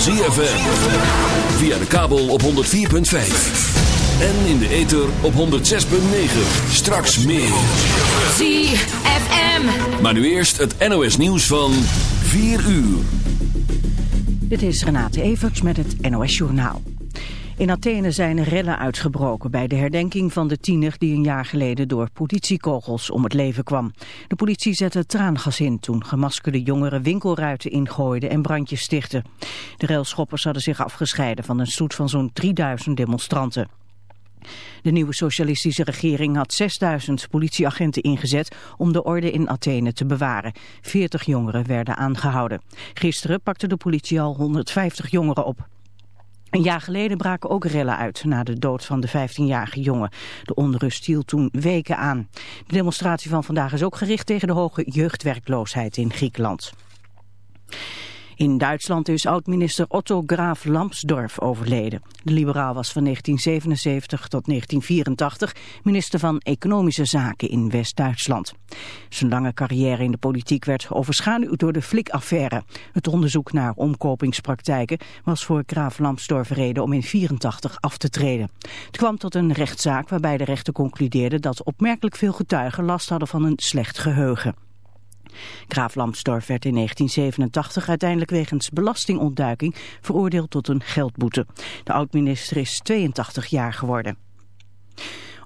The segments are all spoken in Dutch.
Van ZFM. Via de kabel op 104.5. En in de ether op 106.9. Straks meer. ZFM. Maar nu eerst het NOS nieuws van 4 uur. Dit is Renate Evers met het NOS Journaal. In Athene zijn rellen uitgebroken bij de herdenking van de tiener die een jaar geleden door politiekogels om het leven kwam. De politie zette traangas in toen gemaskerde jongeren winkelruiten ingooiden en brandjes stichtten. De railschoppers hadden zich afgescheiden van een stoet van zo'n 3000 demonstranten. De nieuwe socialistische regering had 6000 politieagenten ingezet om de orde in Athene te bewaren. 40 jongeren werden aangehouden. Gisteren pakte de politie al 150 jongeren op. Een jaar geleden braken ook rellen uit na de dood van de 15-jarige jongen. De onrust hield toen weken aan. De demonstratie van vandaag is ook gericht tegen de hoge jeugdwerkloosheid in Griekenland. In Duitsland is oud-minister Otto Graaf Lambsdorff overleden. De liberaal was van 1977 tot 1984 minister van Economische Zaken in West-Duitsland. Zijn lange carrière in de politiek werd overschaduwd door de Flik-affaire. Het onderzoek naar omkopingspraktijken was voor Graaf Lambsdorff reden om in 84 af te treden. Het kwam tot een rechtszaak waarbij de rechter concludeerde dat opmerkelijk veel getuigen last hadden van een slecht geheugen. Graaf Lambsdorff werd in 1987 uiteindelijk wegens belastingontduiking veroordeeld tot een geldboete. De oud-minister is 82 jaar geworden.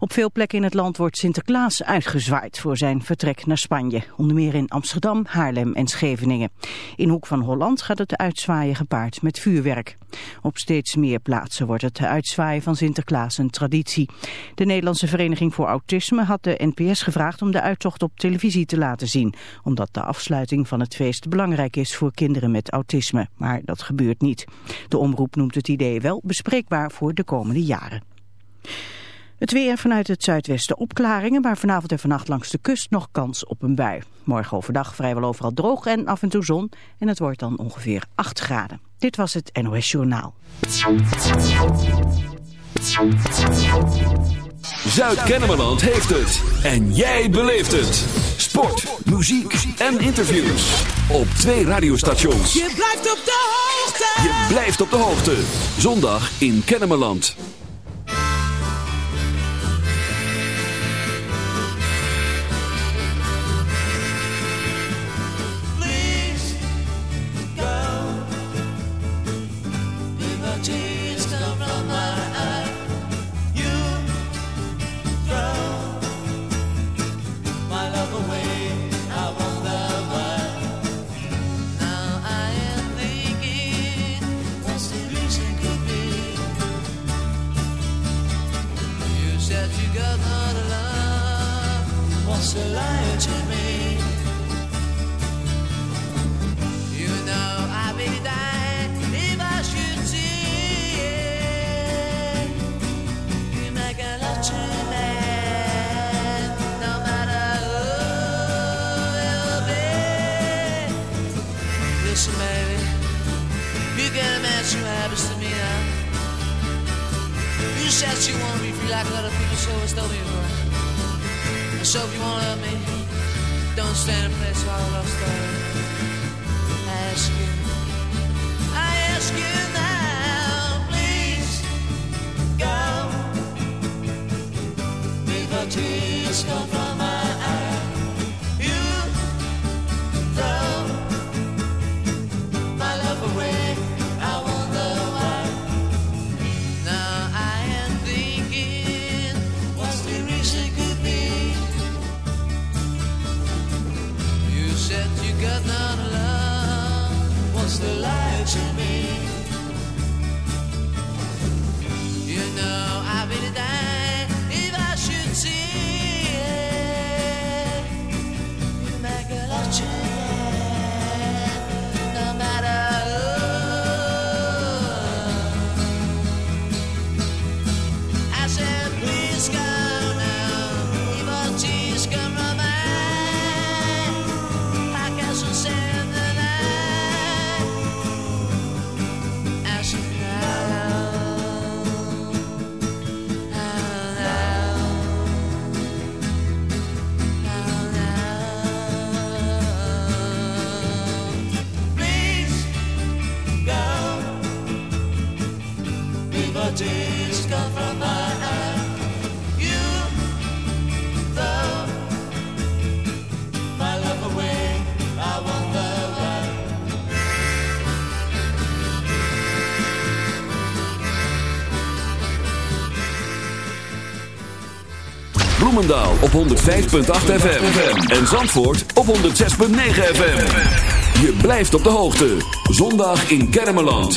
Op veel plekken in het land wordt Sinterklaas uitgezwaaid voor zijn vertrek naar Spanje. Onder meer in Amsterdam, Haarlem en Scheveningen. In Hoek van Holland gaat het uitzwaaien gepaard met vuurwerk. Op steeds meer plaatsen wordt het uitzwaaien van Sinterklaas een traditie. De Nederlandse Vereniging voor Autisme had de NPS gevraagd om de uittocht op televisie te laten zien. Omdat de afsluiting van het feest belangrijk is voor kinderen met autisme. Maar dat gebeurt niet. De omroep noemt het idee wel bespreekbaar voor de komende jaren. Het weer vanuit het zuidwesten opklaringen, maar vanavond en vannacht langs de kust nog kans op een bui. Morgen overdag vrijwel overal droog en af en toe zon en het wordt dan ongeveer 8 graden. Dit was het NOS Journaal. Zuid-Kennemerland heeft het. En jij beleeft het. Sport, muziek en interviews. Op twee radiostations. Je blijft op de hoogte. Je blijft op de hoogte. Zondag in Kennemerland. Told me right. So if you wanna love me, don't stand in place while I story. I ask you, I ask you Bloemendaal op 105.8 FM. En Zandvoort op 106.9 FM. Je blijft op de hoogte. Zondag in Kermeland.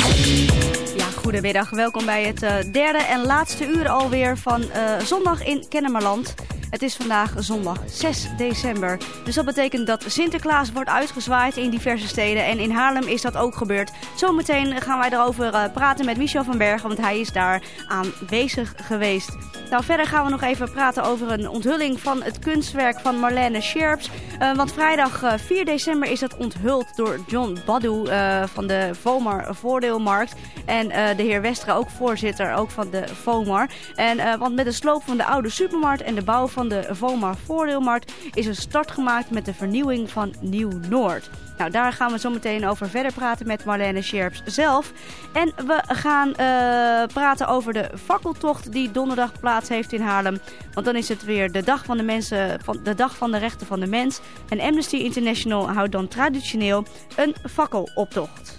Ja, goedemiddag. Welkom bij het eh, derde en laatste uur alweer van eh, zondag in Kennemerland. Het is vandaag zondag 6 december. Dus dat betekent dat Sinterklaas wordt uitgezwaaid in diverse steden. En in Haarlem is dat ook gebeurd. Zometeen gaan wij erover eh, praten met Michel van Bergen, want hij is daar aanwezig geweest. Nou, verder gaan we nog even praten over een onthulling van het kunstwerk van Marlene Scherps. Eh, want vrijdag eh, 4 december is dat onthuld door John Badu eh, van de Vomar Voordeelmarkt. En eh, de heer Westra, ook voorzitter ook van de Vomar. En, eh, want met de sloop van de oude supermarkt en de bouw van de Vomar Voordeelmarkt is een start gemaakt met de vernieuwing van Nieuw-Noord. Nou, daar gaan we zo meteen over verder praten met Marlene Scherps zelf. En we gaan eh, praten over de fakkeltocht die donderdag plaats heeft in Haarlem. Want dan is het weer de dag van de, mensen, van, de, dag van de rechten van de mens. En Amnesty International houdt dan traditioneel een fakkeloptocht.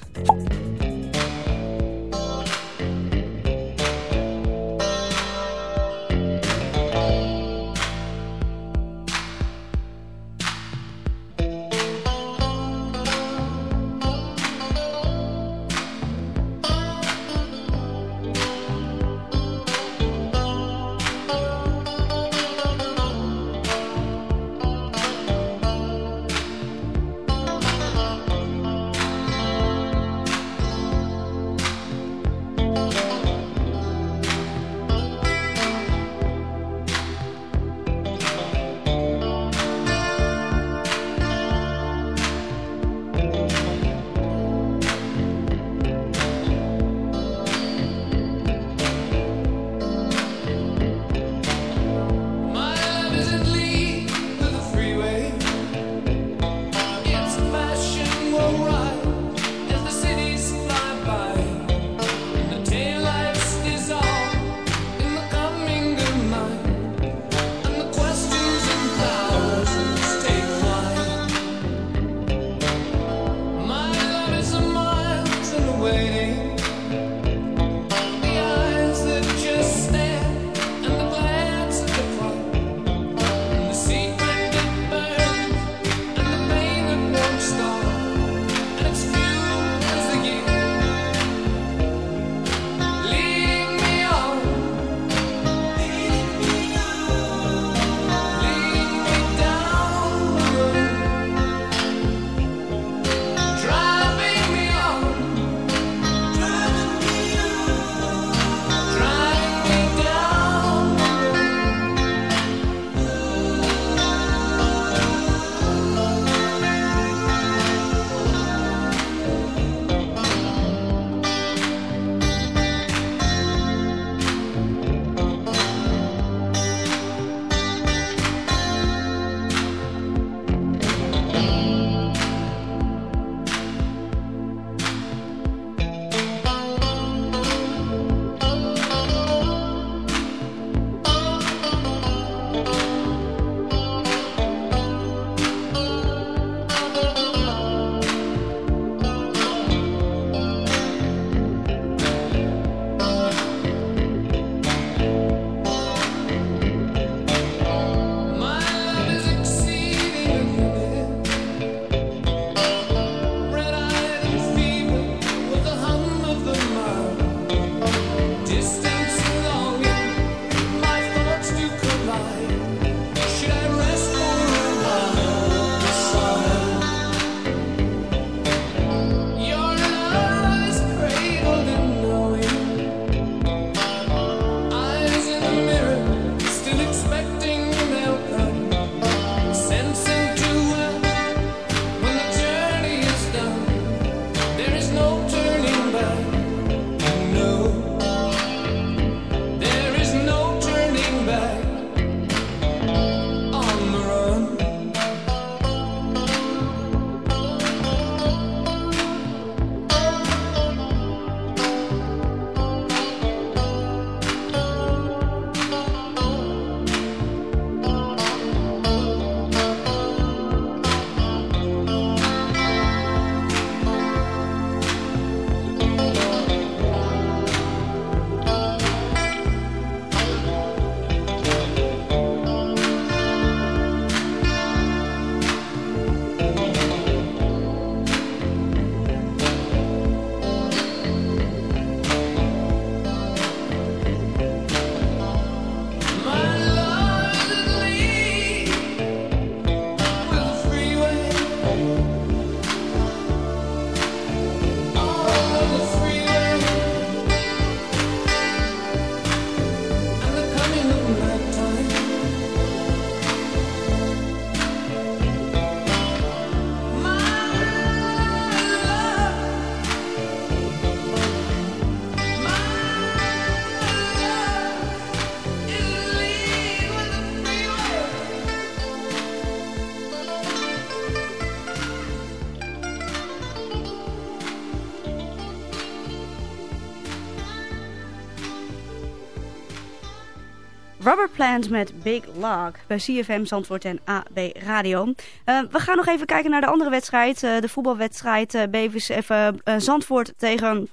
Rubber Plant met Big Log bij CFM Zandvoort en AB Radio. Uh, we gaan nog even kijken naar de andere wedstrijd. Uh, de voetbalwedstrijd uh, Zandvoort tegen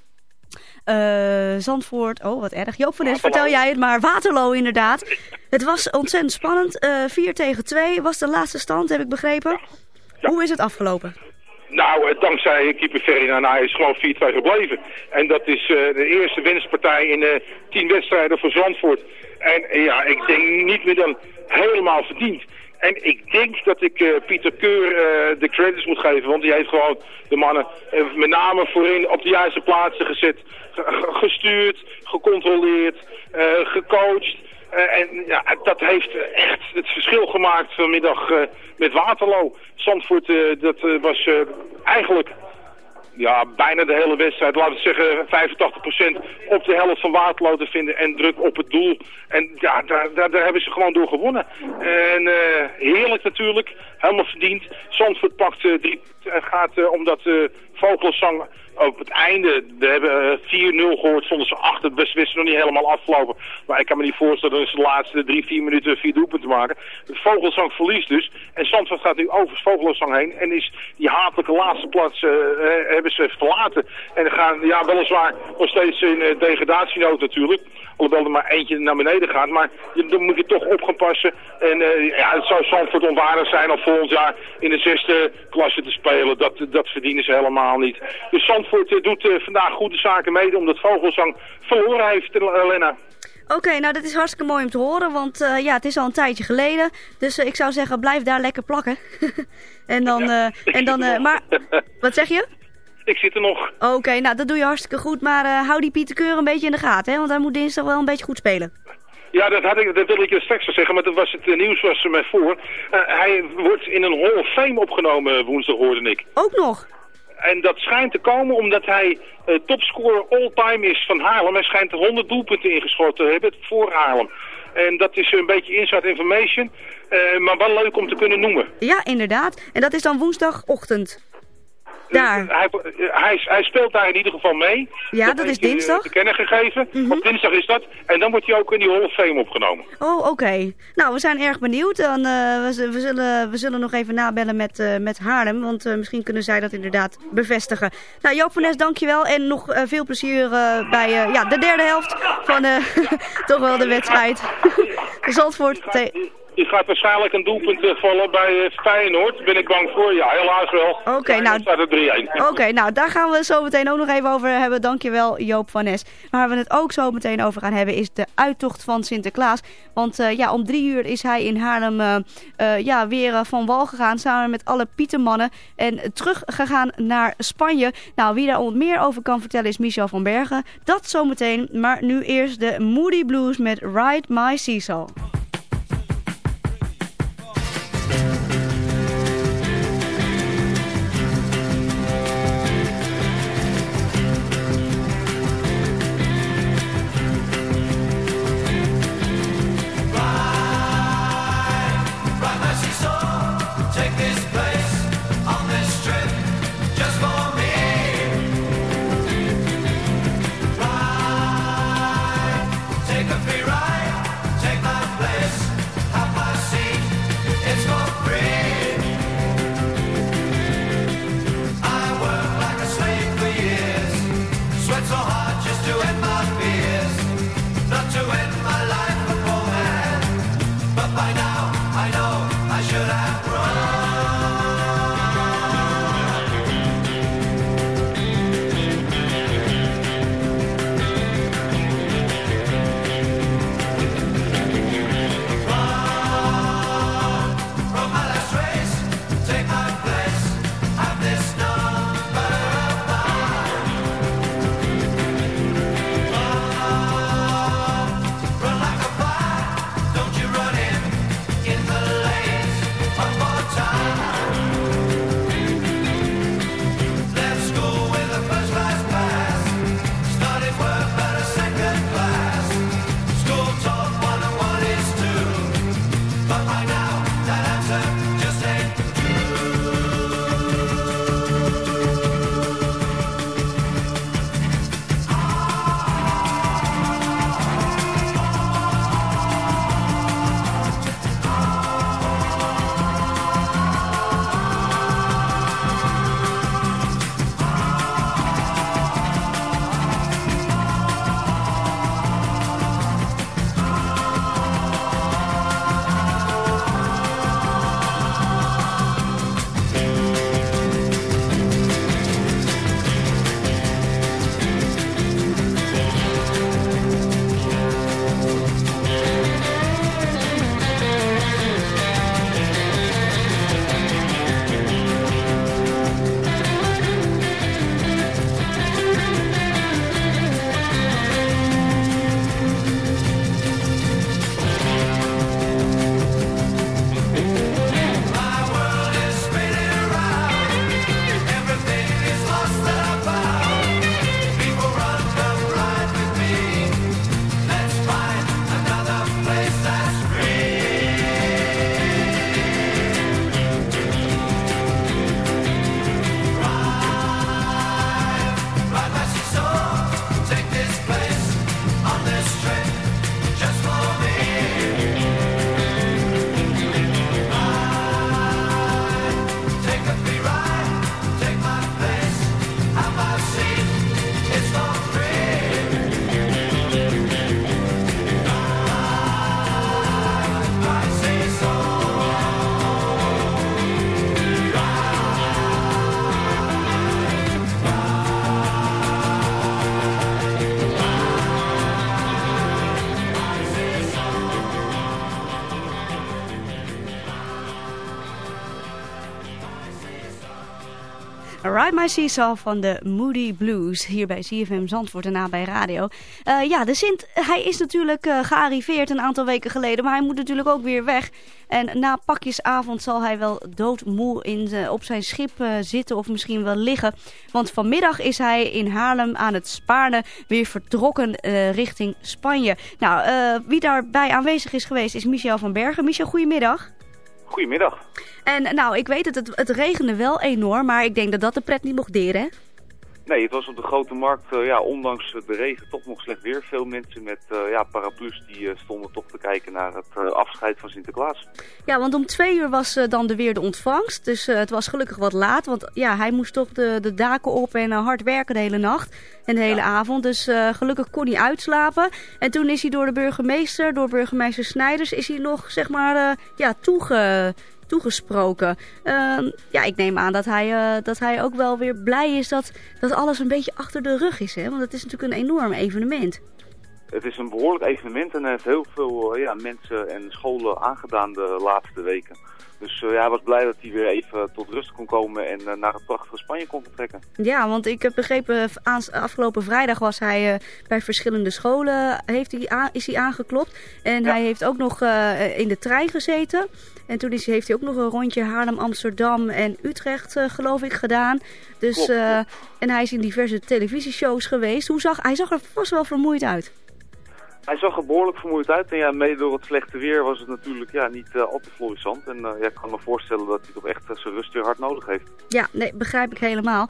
Zandvoort. Oh, wat erg. Joop van Nes, vertel jij het maar. Waterloo inderdaad. Het was ontzettend spannend. 4 tegen 2 was de laatste stand, heb ik begrepen. Ja. Hoe is het afgelopen? Nou, dankzij keeper Ferdinand is gewoon 4-2 gebleven. En dat is uh, de eerste winstpartij in uh, 10 wedstrijden voor Zandvoort. En ja, ik denk niet meer dan helemaal verdiend. En ik denk dat ik uh, Pieter Keur uh, de credits moet geven. Want die heeft gewoon de mannen uh, met name voorin op de juiste plaatsen gezet. Gestuurd, gecontroleerd, gecoacht. en ja, dat heeft echt het verschil gemaakt vanmiddag met Waterloo. Zandvoort, dat was eigenlijk ja, bijna de hele wedstrijd, laten we zeggen 85% op de helft van Waterloo te vinden en druk op het doel. En ja, daar, daar, hebben ze gewoon door gewonnen. En uh, heerlijk natuurlijk, helemaal verdiend. Zandvoort pakt uh, drie, gaat uh, omdat Vogelzang op het einde, we hebben 4-0 gehoord, stonden ze achter. Het wisten nog niet helemaal afgelopen. Maar ik kan me niet voorstellen dat ze de laatste drie, vier minuten vier doelpunten maken. Vogelsang verliest dus. En Zandvoort gaat nu over Vogelsang heen. En is die hatelijke laatste plaats hebben ze verlaten. En gaan, ja, weliswaar nog steeds in uh, degradatienood natuurlijk. Alhoewel er maar eentje naar beneden gaat. Maar je, dan moet je toch op gaan passen. En uh, ja, het zou Zandvoort onwaardig zijn om volgend jaar in de zesde klasse te spelen. Dat, dat verdienen ze helemaal niet. Dus Zandvoort doet uh, vandaag goede zaken mede omdat Vogelzang verloren heeft, uh, Lena. Oké, okay, nou dat is hartstikke mooi om te horen, want uh, ja, het is al een tijdje geleden. Dus uh, ik zou zeggen, blijf daar lekker plakken. en dan, uh, en dan maar, wat zeg je? Ik zit er nog. Oké, okay, nou dat doe je hartstikke goed, maar hou die Pieter Keur een beetje in de gaten, hè, want hij moet dinsdag wel een beetje goed spelen. Ja, dat, had ik, dat wil ik je straks zeggen, maar dat was het uh, nieuws was er mij voor. Uh, hij wordt in een Hall of Fame opgenomen woensdag, hoorde ik. Ook nog? En dat schijnt te komen omdat hij uh, topscorer all-time is van Haarlem. Hij schijnt 100 doelpunten ingeschoten te hebben voor Haarlem. En dat is een beetje inside information, uh, maar wel leuk om te kunnen noemen. Ja, inderdaad. En dat is dan woensdagochtend. Daar. Hij, hij, hij, speelt daar in ieder geval mee. Ja, dat, dat is dinsdag. te kennen gegeven. Mm -hmm. Op dinsdag is dat. En dan wordt hij ook in die Hall of Fame opgenomen. Oh, oké. Okay. Nou, we zijn erg benieuwd. Dan, uh, we, we, zullen, we zullen nog even nabellen met, uh, met Haarlem. Want uh, misschien kunnen zij dat inderdaad bevestigen. Nou, Joop van Nes, dankjewel. En nog veel plezier bij ja, de derde helft van toch wel de wedstrijd. Zandvoort tegen... Die gaat waarschijnlijk een doelpunt uh, vallen bij uh, Feyenoord. Ben ik bang voor? Ja, helaas wel. Oké, okay, nou, Oké, okay, nou daar gaan we het zo meteen ook nog even over hebben. Dankjewel Joop van Nes. Waar we het ook zo meteen over gaan hebben is de uittocht van Sinterklaas. Want uh, ja, om drie uur is hij in Haarlem ja, weer van wal gegaan samen met alle Pietermannen. En teruggegaan naar Spanje. Nou, wie daar meer over kan vertellen is Michel van Bergen. Dat zometeen, maar nu eerst de Moody Blues met Ride My Seesaw. Ride My Seesaw van de Moody Blues. Hier bij CFM Zandvoort daarna bij radio. Uh, ja, de Sint, hij is natuurlijk uh, gearriveerd een aantal weken geleden. Maar hij moet natuurlijk ook weer weg. En na pakjesavond zal hij wel doodmoe in op zijn schip uh, zitten of misschien wel liggen. Want vanmiddag is hij in Haarlem aan het Spaarne weer vertrokken richting Spanje. Nou, wie daarbij aanwezig is geweest is Michel van Bergen. Michel, goedemiddag. Goedemiddag. En nou, ik weet het, het, het regende wel enorm, maar ik denk dat dat de pret niet mocht deren, hè? Nee, het was op de grote markt, uh, ja, ondanks de regen, toch nog slecht weer. Veel mensen met uh, ja, paraplu's die uh, stonden toch te kijken naar het afscheid van Sinterklaas. Ja, want om twee uur was dan de weer de ontvangst. Dus het was gelukkig wat laat, want ja, hij moest toch de, de daken op en hard werken de hele nacht en de hele ja. avond. Dus gelukkig kon hij uitslapen. En toen is hij door de burgemeester, door burgemeester Snijders, is hij nog, zeg maar, ja, toege toegesproken. Uh, ja, ik neem aan dat hij, uh, dat hij ook wel weer blij is dat, dat alles een beetje achter de rug is. Hè? Want het is natuurlijk een enorm evenement. Het is een behoorlijk evenement en heeft heel veel uh, ja, mensen en scholen aangedaan de laatste weken. Dus uh, ja, hij was blij dat hij weer even tot rust kon komen en uh, naar het prachtige Spanje kon vertrekken. Ja, want ik heb begrepen, afgelopen vrijdag was hij uh, bij verschillende scholen, heeft hij is hij aangeklopt. En ja. hij heeft ook nog in de trein gezeten. En toen is, heeft hij ook nog een rondje Haarlem, Amsterdam en Utrecht, geloof ik, gedaan. Dus, klopt. En hij is in diverse televisieshows geweest. Hoe zag, hij zag er vast wel vermoeid uit. Hij zag er behoorlijk vermoeid uit. En ja, mede door het slechte weer was het natuurlijk ja, niet uh, al te florissant. En uh, ja, ik kan me voorstellen dat hij toch echt uh, zijn rust weer hard nodig heeft. Ja, nee, begrijp ik helemaal.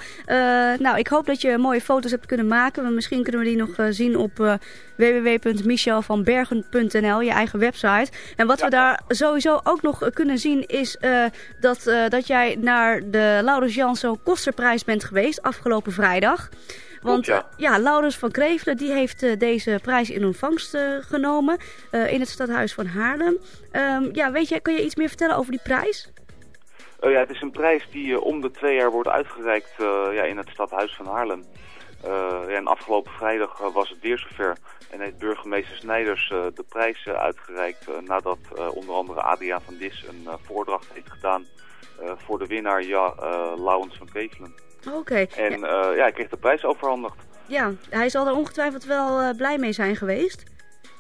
nou, ik hoop dat je mooie foto's hebt kunnen maken. Misschien kunnen we die nog zien op www.michelvanbergen.nl, je eigen website. En wat ja. we daar sowieso ook nog kunnen zien is dat, dat jij naar de Laurens Jansson Kosterprijs bent geweest afgelopen vrijdag. Want ja. ja, Laurens van Krevelen die heeft uh, deze prijs in ontvangst uh, genomen uh, in het stadhuis van Haarlem. Um, ja, weet je, kun je iets meer vertellen over die prijs? Oh ja, het is een prijs die om de twee jaar wordt uitgereikt ja, in het stadhuis van Haarlem. ja, en afgelopen vrijdag was het weer zover en heeft burgemeester Snijders de prijs uitgereikt nadat onder andere Adriaan van Dis een voordracht heeft gedaan voor de winnaar ja, Laurens van Krevelen. Oké. Okay. En ja. Uh, ja, hij kreeg de prijs overhandigd. Ja, hij zal er ongetwijfeld wel uh, blij mee zijn geweest.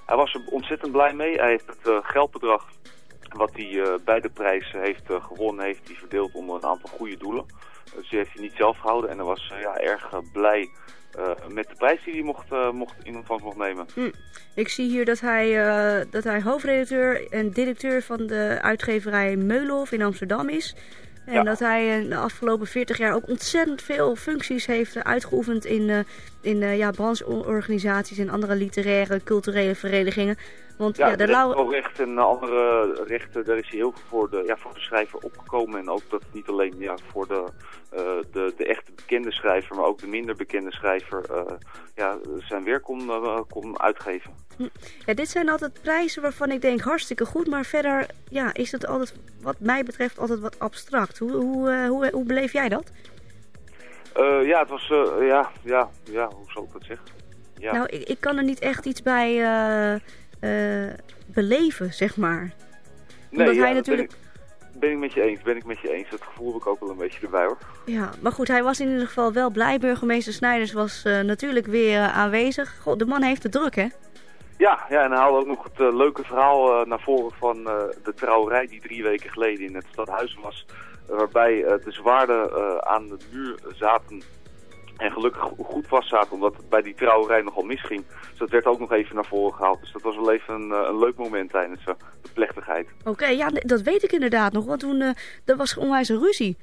Hij was er ontzettend blij mee. Hij heeft het uh, geldbedrag wat hij bij de prijs heeft gewonnen, heeft hij verdeeld onder een aantal goede doelen. Dus die heeft hij niet zelf gehouden en hij was ja, erg blij met de prijs die hij mocht, mocht in ontvangst mocht nemen. Hm. Ik zie hier dat hij, dat hij hoofdredacteur en directeur van de uitgeverij Meulhof in Amsterdam is. En dat hij de afgelopen 40 jaar ook ontzettend veel functies heeft uitgeoefend in, uh, in uh, ja, brancheorganisaties en andere literaire, culturele verenigingen. Want, ja, ja de recht en andere rechten, daar is hij heel veel voor de, ja, voor de schrijver opgekomen. En ook dat niet alleen ja, voor de, uh, de, de echte bekende schrijver, maar ook de minder bekende schrijver ja, zijn werk kon, kon uitgeven. Ja, dit zijn altijd prijzen waarvan ik denk hartstikke goed, maar verder ja, is het altijd, wat mij betreft, altijd wat abstract. Hoe, hoe, hoe, hoe beleef jij dat? Ja, het was, ja, ja, ja, hoe zal ik dat zeggen? Ja. Nou, ik, ik kan er niet echt iets bij beleven, zeg maar. Nee, Omdat ja, hij natuurlijk... Ben ik, ben ik met je eens, ben ik met je eens. Dat gevoel heb ik ook wel een beetje erbij hoor. Ja, maar goed, hij was in ieder geval wel blij. Burgemeester Snijders was natuurlijk weer aanwezig. God, de man heeft het druk, hè? Ja, ja, en hij haalde ook nog het uh, leuke verhaal uh, naar voren van uh, de trouwerij die drie weken geleden in het stadhuis was. waarbij de zwaarden aan de muur zaten en gelukkig goed vast zaten, omdat het bij die trouwerij nogal misging. Dus dat werd ook nog even naar voren gehaald. Dus dat was wel even een, een leuk moment tijdens de plechtigheid. Oké, okay, ja, dat weet ik inderdaad nog, want toen er was onwijs een ruzie.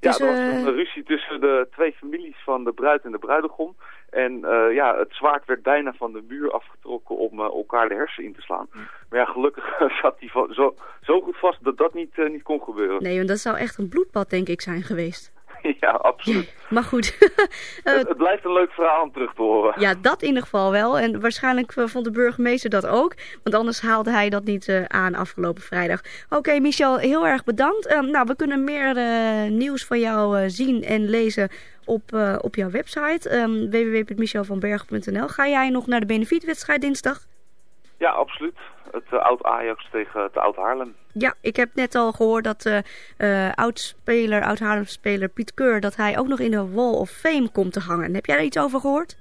Ja, dus, er was een ruzie tussen de twee families van de bruid en de bruidegom. En uh, ja, het zwaard werd bijna van de muur afgetrokken om uh, elkaar de hersen in te slaan. Maar ja, gelukkig zat hij zo, zo goed vast dat dat niet, uh, niet kon gebeuren. Nee, want dat zou echt een bloedbad denk ik zijn geweest. ja, absoluut. maar goed. het, het, blijft een leuk verhaal om terug te horen. Ja, dat in ieder geval wel. En waarschijnlijk vond de burgemeester dat ook. Want anders haalde hij dat niet aan afgelopen vrijdag. Oké, okay, Michel, heel erg bedankt. nou, we kunnen meer nieuws van jou zien en lezen op, uh, op jouw website um, www.michelvanberg.nl. Ga jij nog naar de benefietwedstrijd dinsdag? Ja, absoluut. Het eh, oud Ajax tegen het oud Haarlem. Ja, ik heb net al gehoord dat eh eh, oud-speler, oud-Haarlem-speler Piet Keur... dat hij ook nog in de Wall of Fame komt te hangen. Heb jij daar iets over gehoord?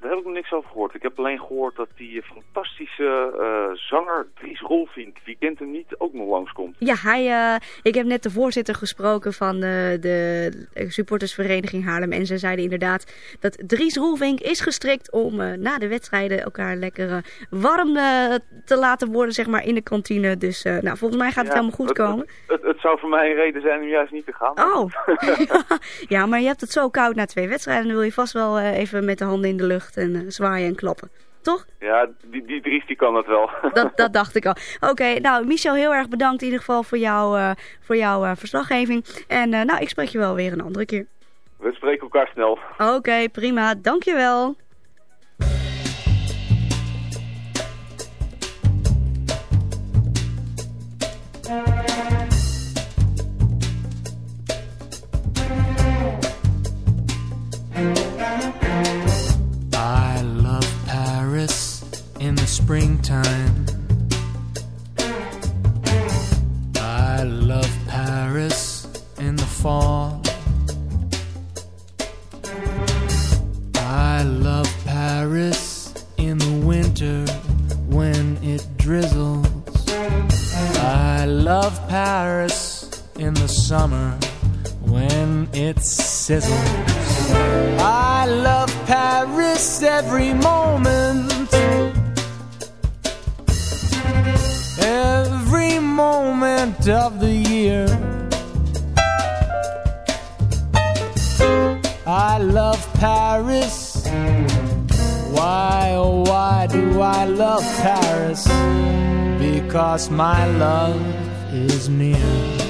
Daar heb ik nog niks over gehoord. Ik heb alleen gehoord dat die fantastische eh, zanger Dries Rolfink, wie kent hem niet, ook nog langskomt. Ja, hij, eh, ik heb net de voorzitter gesproken van eh, de supportersvereniging Haarlem. En ze zeiden inderdaad dat Dries Roelvink is gestrikt om na de wedstrijden elkaar lekker warm te laten worden zeg maar, in de kantine. Dus nou, volgens mij gaat het helemaal goed het- komen. Het, het zou voor mij een reden zijn om juist niet te gaan. Oh, ja, maar je hebt het zo koud na twee wedstrijden. Dan wil je vast wel even met de handen in de lucht en eh, zwaaien en klappen. Toch? Ja, die, die Dries die kan dat wel. Dat, dat dacht ik al. Oké, nou Michel, heel erg bedankt in ieder geval voor, jou, eh, voor jouw eh, verslaggeving. En nou, ik spreek je wel weer een andere keer. We spreken elkaar snel. Oké, prima. Dankjewel. I springtime. I love Paris in the fall. I love Paris in the winter when it drizzles. I love Paris in the summer when it sizzles. I love Paris every moment. Moment of the year. I love Paris. Why, oh, why do I love Paris? Because my love is near.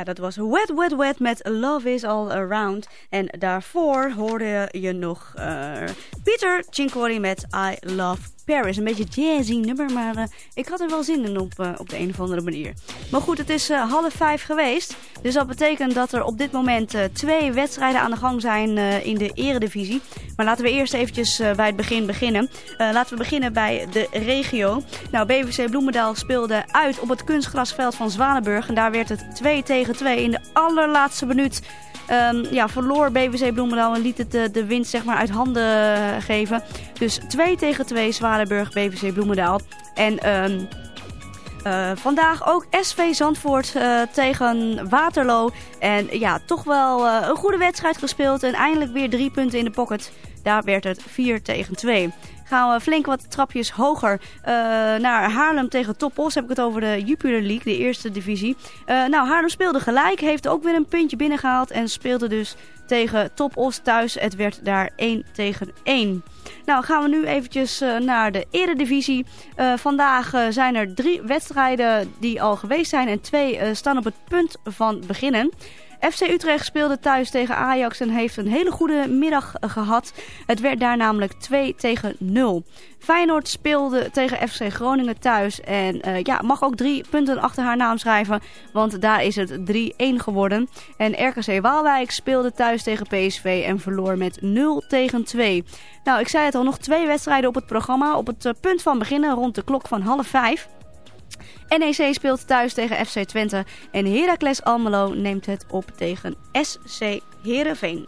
Ja, dat was Wet Wet Wet met Love Is All Around. En daarvoor hoorde je nog eh, Pieter met I Love Paris. Een beetje jazzy nummer, maar eh, ik had er wel zin in op, eh, op de een of andere manier. Maar goed, het is eh, half vijf geweest. Dus dat betekent dat er op dit moment twee wedstrijden aan de gang zijn in de eredivisie. Maar laten we eerst eventjes bij het begin beginnen. Laten we beginnen bij de regio. Nou, BVC Bloemendaal speelde uit op het kunstgrasveld van Zwanenburg. En daar werd het 2 tegen 2 in de allerlaatste minuut. Ehm, ja, verloor BVC Bloemendaal en liet het de, winst zeg maar, uit handen geven. Dus 2 tegen 2 Zwanenburg BVC Bloemendaal. En ehm, eh, vandaag ook SV Zandvoort eh, tegen Waterloo. En ja, toch wel eh, een goede wedstrijd gespeeld. En eindelijk weer drie punten in de pocket. Daar werd het 4 tegen 2. Gaan we flink wat trapjes hoger naar Haarlem tegen Topos. Heb ik het over de Jupiler League, de eerste divisie. Nou, Haarlem speelde gelijk. Heeft ook weer een puntje binnengehaald. En speelde dus tegen Topos thuis. Het werd daar 1 tegen 1. Nou gaan we nu eventjes eh, naar de eredivisie. Eh, vandaag eh, zijn er drie wedstrijden die al geweest zijn en twee staan op het punt van beginnen. FC Utrecht speelde thuis tegen Ajax en heeft een hele goede middag eh, gehad. Het werd daar namelijk 2 tegen 0. Feyenoord speelde tegen FC Groningen thuis. En eh, ja, mag ook drie punten achter haar naam schrijven. Want daar is het 3-1 geworden. En RKC Waalwijk speelde thuis tegen PSV en verloor met 0 tegen 2. Nou, ik zei het al, nog twee wedstrijden op het programma. Op het eh, punt van beginnen rond de klok van half 5. NEC speelt thuis tegen FC Twente. En Heracles Almelo neemt het op tegen SC Heerenveen.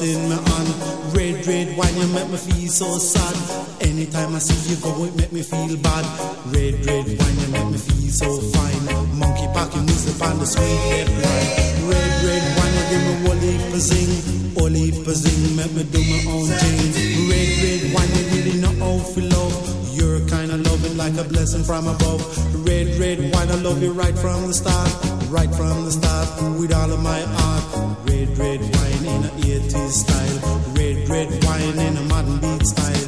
in my. Red, red wine, you make me feel so sad. heart with all of my heart. Red, red wine in a 80s style. Red, red wine in a modern beat style.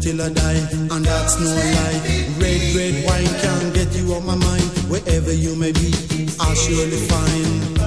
till I die, and that's no lie. Red, red wine can't get you off my mind. Wherever you may be, I'll surely find.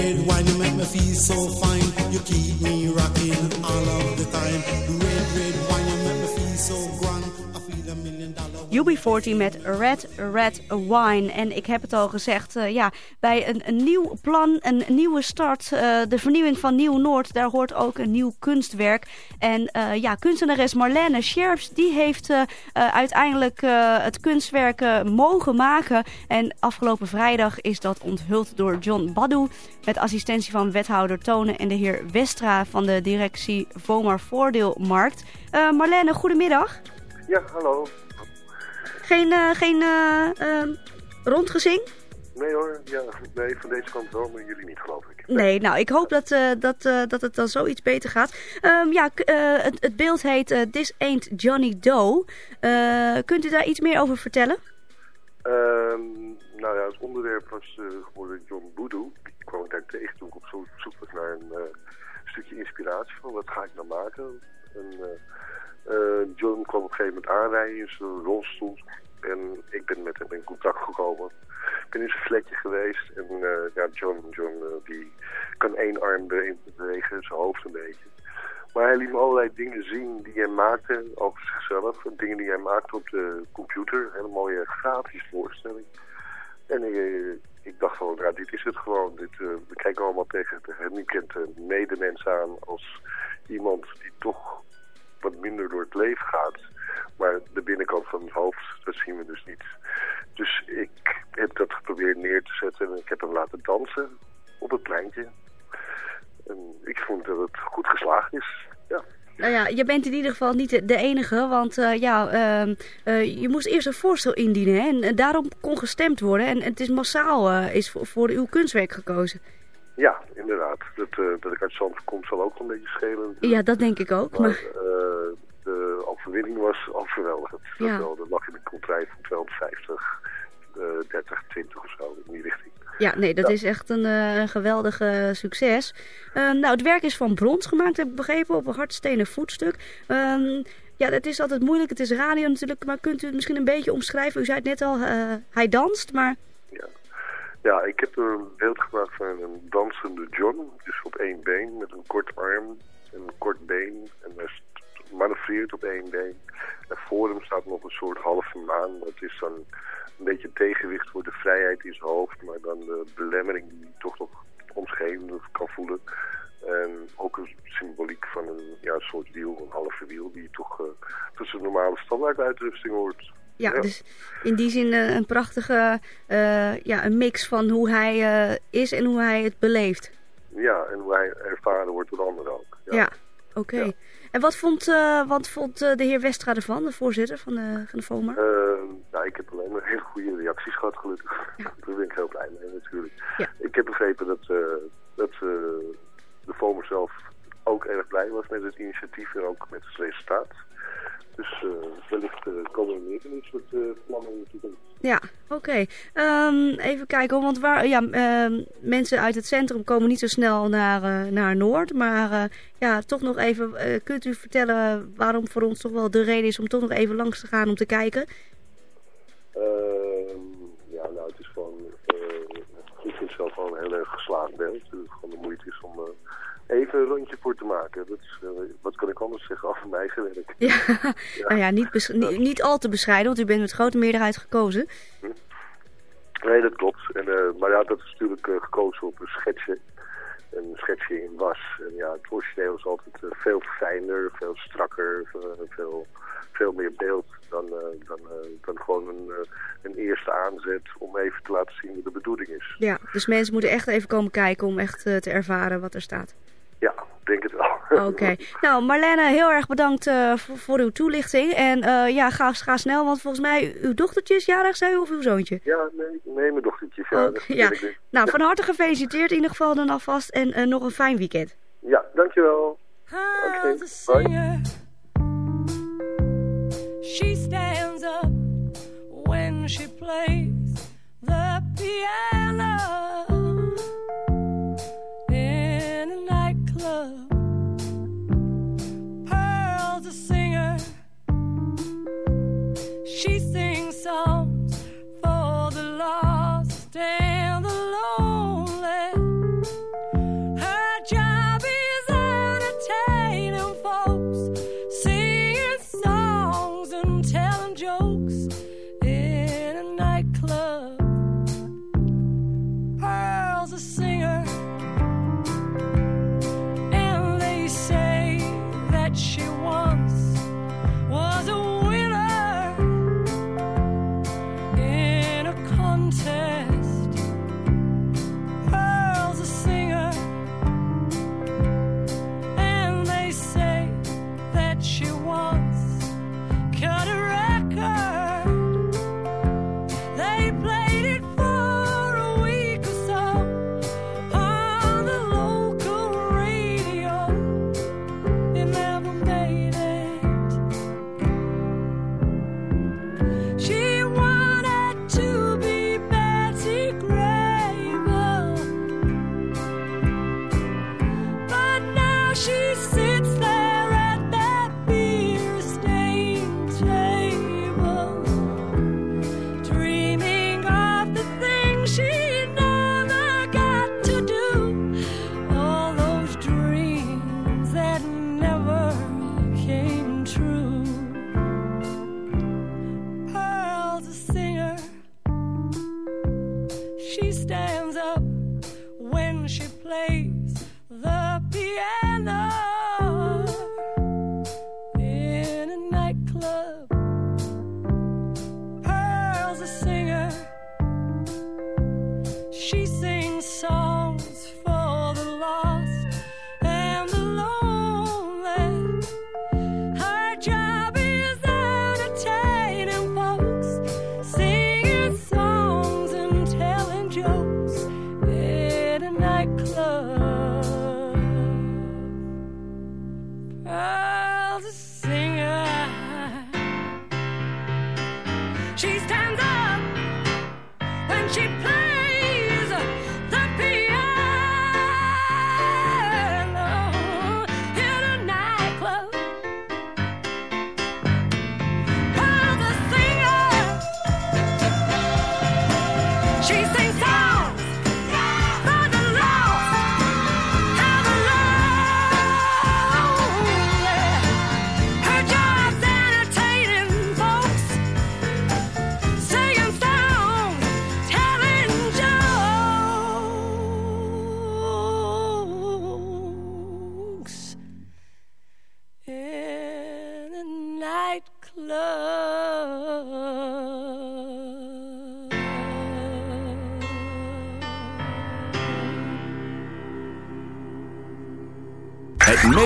Red, wine, you make me feel so fine. You keep me rocking all of the time. Red, red wine, you make me feel so grand. UB40 met Red Red Wine. En ik heb het al gezegd, eh, ja, bij een, een nieuw plan, een nieuwe start, eh, de vernieuwing van Nieuw-Noord, daar hoort ook een nieuw kunstwerk. En eh, ja, kunstenares Marlene Scherps, die heeft uiteindelijk het kunstwerk mogen maken. En afgelopen vrijdag is dat onthuld door John Badu, met assistentie van wethouder Tonen en de heer Westra van de directie Vomar Voordeelmarkt. Marlene, goedemiddag. Ja, hallo. Geen, eh, geen eh, eh, rondgezing? Nee hoor, ja, nee, van deze kant wel, maar jullie niet geloof ik. Nee, nou, ik hoop dat, eh, dat, dat het dan zoiets beter gaat. Ehm, ja, het, het beeld heet This Ain't Johnny Doe. Kunt u daar iets meer over vertellen? Ehm, nou ja, het onderwerp was geworden John Boodoo. Die kwam ik daar tegen toen ik op zo- zoek was naar een stukje inspiratie van wat ga ik nou maken. En, John kwam op een gegeven moment aanrijden in zijn rolstoel. En ik ben met hem in contact gekomen. Ik ben in zijn flatje geweest. En eh, ja, John, John eh, die kan één arm bewegen, zijn hoofd een beetje. Maar hij liet me allerlei dingen zien die hij maakte over zichzelf. En dingen die hij maakte op de computer. Hele mooie grafische voorstelling. En eh, ik dacht van, ja, dit is het gewoon. Dit, we kijken allemaal tegen de gehandicapte medemens aan als iemand die toch wat minder door het leven gaat. Maar de binnenkant van het hoofd, dat zien we dus niet. Dus ik heb dat geprobeerd neer te zetten en ik heb hem laten dansen op het pleintje. En ik vond dat het goed geslaagd is. Ja. Nou ja, je bent in ieder geval niet de, enige, want eh, ja, ehm, eh, je moest eerst een voorstel indienen hè, en, daarom kon gestemd worden. En, en het is massaal eh, is voor, voor uw kunstwerk gekozen. Ja, inderdaad. Dat, dat ik uit Zandvoort kom zal ook een beetje schelen. Ja, dat denk ik ook. Maar overwinning was overweldigend. Dat Ja. wel. Dat lag in een contract van 250, eh 30, 20 of zo in die richting. ja, nee, dat Ja. is echt een, eh, een geweldig succes. Ehm, nou, het werk is van brons gemaakt, heb ik begrepen, op een hardstenen voetstuk. Ehm, ja, het is altijd moeilijk, het is radio natuurlijk, maar kunt u het misschien een beetje omschrijven? U zei het net al, eh, hij danst, maar Ja, ik heb er een beeld gemaakt van een dansende John. Dus op één been met een kort arm en een kort been. En st- manoeuvreert op één been. En voor hem staat nog een soort halve maan. Dat is dan een beetje tegenwicht voor de vrijheid in zijn hoofd. Maar dan de belemmering die hij toch nog om zich heen kan voelen. En ook een symboliek van een ja, een soort wiel, een halve wiel. Die toch uh, tussen normale standaard uitrusting hoort. Ja, Ja. dus in die zin eh, een prachtige uh, ja, een mix van hoe hij is en hoe hij het beleeft. Ja, en hoe hij ervaren wordt door anderen ook. Ja, ja oké. Okay. Ja. En wat vond, uh, wat vond de heer Westra ervan, de voorzitter van de, van de FOMA? nou, ik heb alleen maar hele goede reacties gehad, gelukkig. Ja. Daar ben ik heel blij mee natuurlijk. Ja. Ik heb begrepen dat, dat de FOMA zelf ook erg blij was met het initiatief en ook met het resultaat. Dus wellicht komen er meer van dit soort plannen in de toekomst. Ja, oké. Um, even kijken, want waar, ja, uh, mensen uit het centrum komen niet zo snel naar, uh, naar Noord. Maar uh, ja, toch nog even, kunt u vertellen waarom voor ons toch wel de reden is om toch nog even langs te gaan om te kijken? Ehm, ja, nou, het is gewoon, ik vind zelf gewoon een heel erg geslaagd beeld. Het gewoon de moeite is om even een rondje te maken. Dat is, uh, wat kan ik anders zeggen over mijn eigen werk? Ja, ja. nou ja, niet, niet, niet, al te bescheiden, want u bent met grote meerderheid gekozen. Hm? Nee, dat klopt. En, uh, maar ja, dat is natuurlijk uh, gekozen op een schetsje. Een schetsje in was. En ja, het origineel is altijd veel fijner, veel strakker, veel, veel meer beeld dan, dan, dan gewoon een, een eerste aanzet om even te laten zien wat de bedoeling is. Ja, dus mensen moeten echt even komen kijken om echt te ervaren wat er staat. Oké. Nou, Marlene, heel erg bedankt eh, voor, uw toelichting. En eh, ja, ga, ga, snel, want volgens mij uw dochtertje is jarig, zei of uw zoontje? Ja, nee, mijn dochtertje oh, is ja. Dus. Nou, van harte gefeliciteerd in ieder geval dan alvast. En eh, nog een fijn weekend. Ja, dankjewel. Okay, bye. She stands up when she plays the piano in a nightclub. She sings songs. She sings.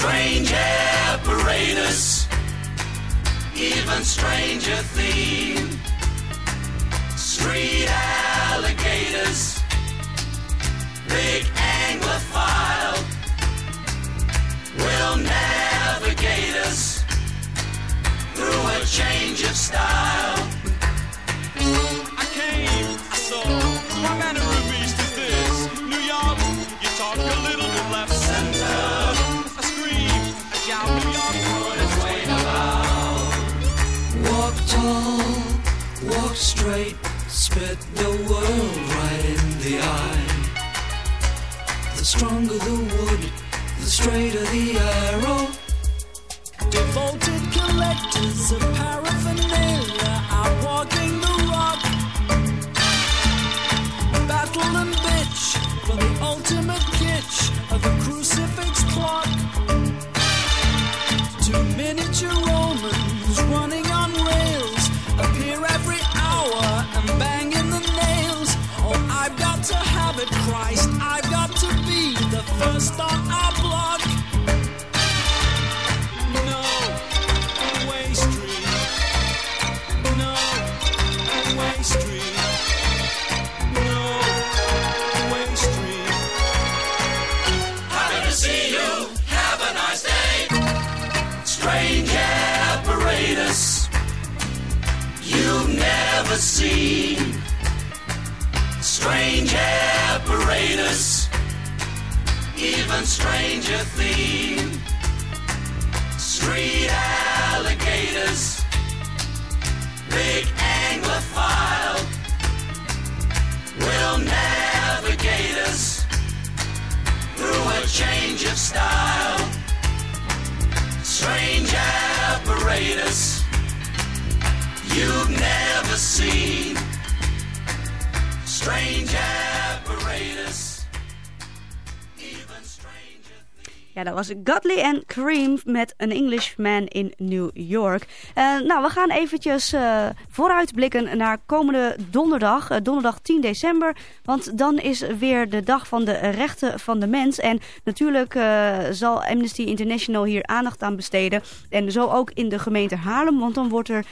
Strange apparatus, even stranger theme. Street alligators, big anglophile, will navigate us through a change of style. Spit the world right in the eye. The stronger the wood, the straighter the arrow. Devoted collectors of paraphernalia are walking the rock. Battle and bitch for the ultimate kitsch of a crucifix clock. Two miniature Romans to Christ. I've got to be the first on our block. No way street. No way street. No way street. Happy to see you. Have a nice day. Strange apparatus you've never seen. Apparatus, even stranger theme. Street alligators, big anglophile, will navigate us through a change of style. Strange apparatus you've never seen. Strange apparatus, Ja, dat was Godley en Cream met An Englishman in New York. Eh, nou, we gaan eventjes eh, vooruitblikken naar komende donderdag, eh, donderdag 10 december. Want dan is weer de dag van de rechten van de mens. En natuurlijk zal Amnesty International hier aandacht aan besteden. En zo ook in de gemeente Haarlem, want dan wordt er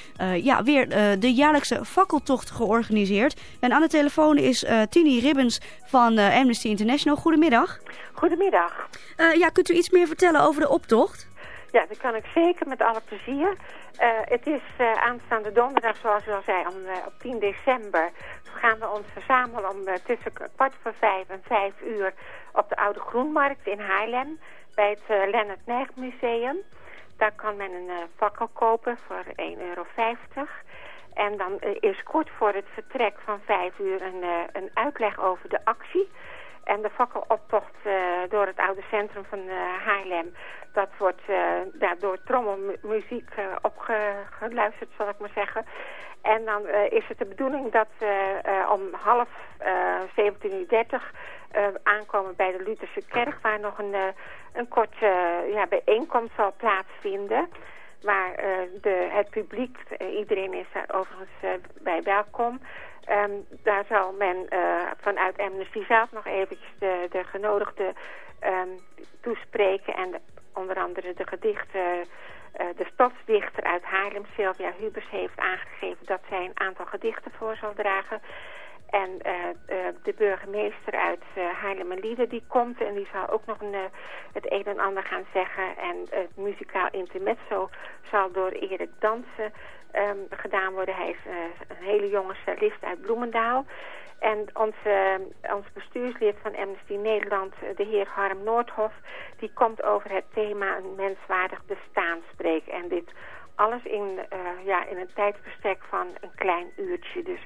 ja, weer de jaarlijkse fakkeltocht georganiseerd. En aan de telefoon is Tini Ribbens van Amnesty International. Goedemiddag. Goedemiddag. Eh, ja, kunt u iets meer vertellen over de optocht? Ja, dat kan ik zeker met alle plezier. Eh, het is eh, aanstaande donderdag, zoals u al zei, om, op 10 december. gaan we ons verzamelen om tussen kwart voor vijf en vijf uur op de Oude Groenmarkt in Haarlem. Bij het Lennart Nijg Museum. Daar kan men een fakkel kopen voor 1,50 euro. En dan is kort voor het vertrek van vijf uur een, een uitleg over de actie. En de fakkeloptocht eh, door het oude centrum van eh, Haarlem, dat wordt eh, ja, door trommelmuziek opgeluisterd, zal ik maar zeggen. En dan is het de bedoeling dat we om half uh, 17.30 uh, aankomen bij de Lutherse kerk, waar nog een, uh, een kort uh, ja, bijeenkomst zal plaatsvinden. Waar uh, de, het publiek, uh, iedereen is daar overigens uh, bij welkom. Um, daar zal men vanuit Amnesty zelf nog eventjes de, de genodigden um, toespreken. En de, onder andere de gedichten, de stadsdichter uit Haarlem, Sylvia Hubers, heeft aangegeven dat zij een aantal gedichten voor zal dragen. En uh, uh, de burgemeester uit uh, die komt en die zal ook nog een, het een en ander gaan zeggen. En het muzikaal intermezzo zal door Erik Dansen um, gedaan worden. Hij is een hele jonge cellist uit Bloemendaal. En onze, ons bestuurslid van Amnesty Nederland, de heer Harm Noordhof, die komt over het thema een menswaardig bestaan spreken. En dit alles in, ja, in een tijdsbestek van een klein uurtje. Dus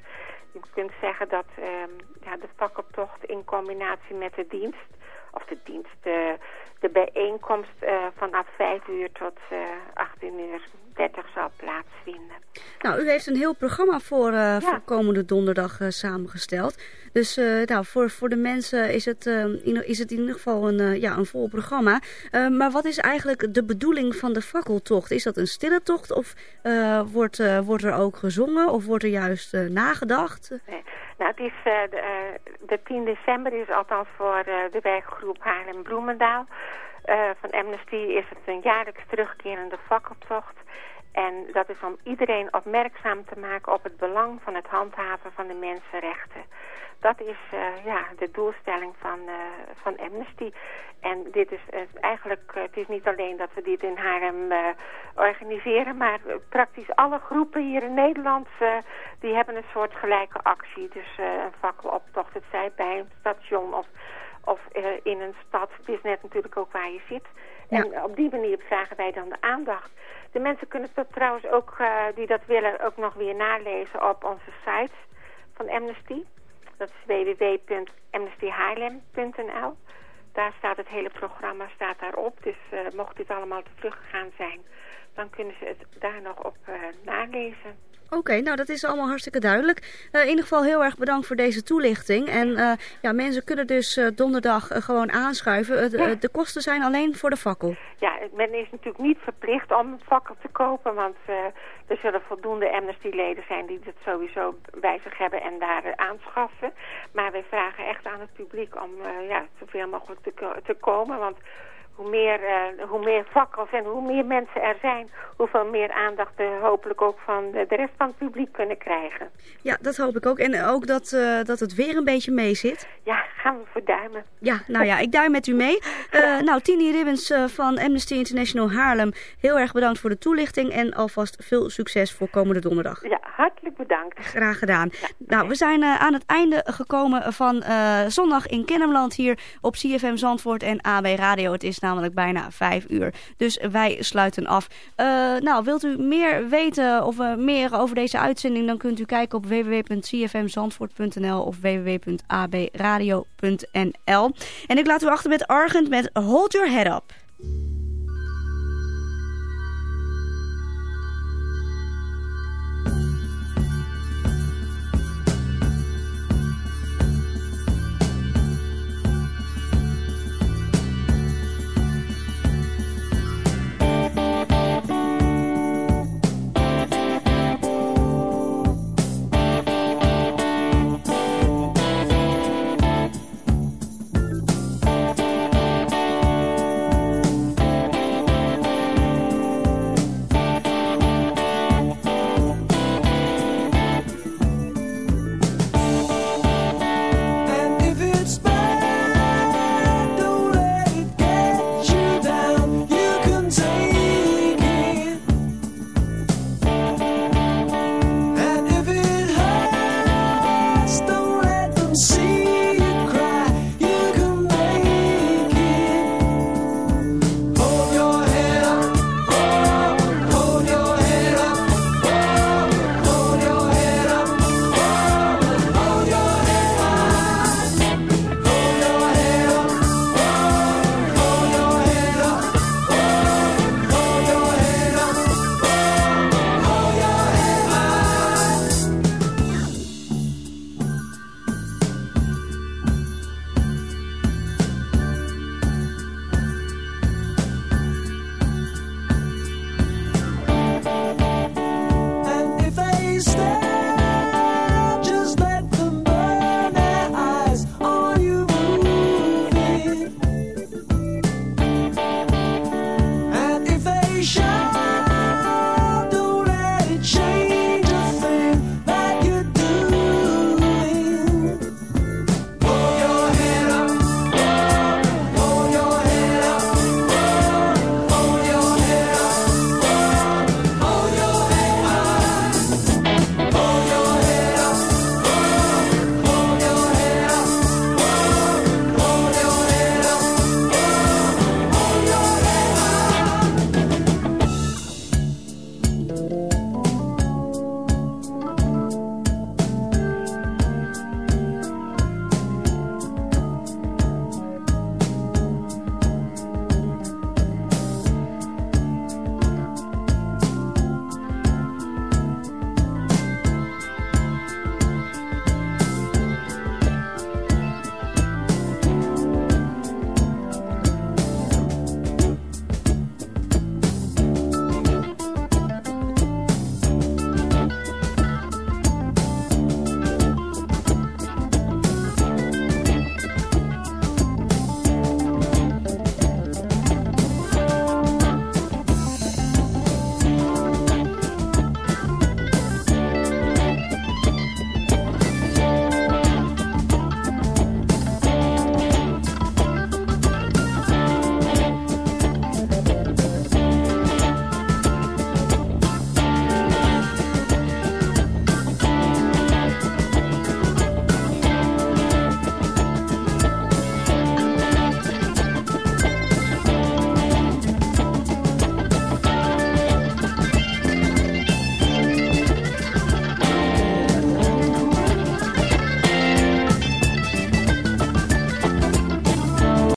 je kunt zeggen dat um, ja, de fakkeltocht in combinatie met de dienst of de dienst, de, de bijeenkomst eh, vanaf 5 uur tot eh 18 uur 30 zal plaatsvinden. Nou, u heeft een heel programma voor, eh, voor komende donderdag eh, samengesteld. Dus eh, nou, voor, voor de mensen is het, in, is het in ieder geval een, ja, een vol programma. Maar wat is eigenlijk de bedoeling van de fakkeltocht? Is dat een stille tocht of wordt, wordt er ook gezongen of wordt er juist nagedacht? Nee. Nou, het is de, de 10 december is althans voor de werkgroep Haarlem-Bloemendaal. Eh, van Amnesty is het een jaarlijks terugkerende fakkeltocht. En dat is om iedereen opmerkzaam te maken op het belang van het handhaven van de mensenrechten. Dat is eh, ja, de doelstelling van, eh, van Amnesty. En dit is eigenlijk, het is niet alleen dat we dit in Haarlem organiseren, maar praktisch alle groepen hier in Nederland, die hebben een soort gelijke actie. Dus een fakkeloptocht, het zij bij een station of, of eh, in een stad. Het is net natuurlijk ook waar je zit. En op die manier vragen wij dan de aandacht. De mensen kunnen dat trouwens ook, eh, die dat willen, ook nog weer nalezen op onze site van Amnesty. Dat is www.amnestyhaarlem.nl. Daar staat het hele programma staat daarop. Dus eh, mocht dit allemaal te vlug gegaan zijn, dan kunnen ze het daar nog op nalezen. Oké, nou dat is allemaal hartstikke duidelijk. Eh, in ieder geval heel erg bedankt voor deze toelichting. En eh, ja, mensen kunnen dus eh, donderdag gewoon aanschuiven. De- Ja. de kosten zijn alleen voor de fakkel. Ja, men is natuurlijk niet verplicht om een fakkel te kopen, want er zullen voldoende Amnesty-leden zijn die het sowieso bij zich hebben en daar aanschaffen. Maar wij vragen echt aan het publiek om ja, zoveel mogelijk te, te komen, want hoe meer, eh, hoe meer fakkels en hoe meer mensen er zijn, hoeveel meer aandacht we hopelijk ook van de, rest van het publiek kunnen krijgen. Ja, dat hoop ik ook. En ook dat, eh, dat het weer een beetje mee zit. Ja, gaan we verduimen. Ja, nou ja, ik duim met u mee. Eh, nou, Tini Ribbens van Amnesty International Haarlem, heel erg bedankt voor de toelichting en alvast veel succes voor komende donderdag. Ja, hartelijk bedankt. Graag gedaan. Nou, we zijn aan het einde gekomen van zondag in Kennemerland hier op CFM Zandvoort en AB Radio. Het is namelijk bijna vijf uur, dus wij sluiten af. Eh, nou, wilt u meer weten of eh, meer over deze uitzending, dan kunt u kijken op www.cfmzandvoort.nl of www.abradio.nl. En ik laat u achter met Argent met Hold Your Head Up.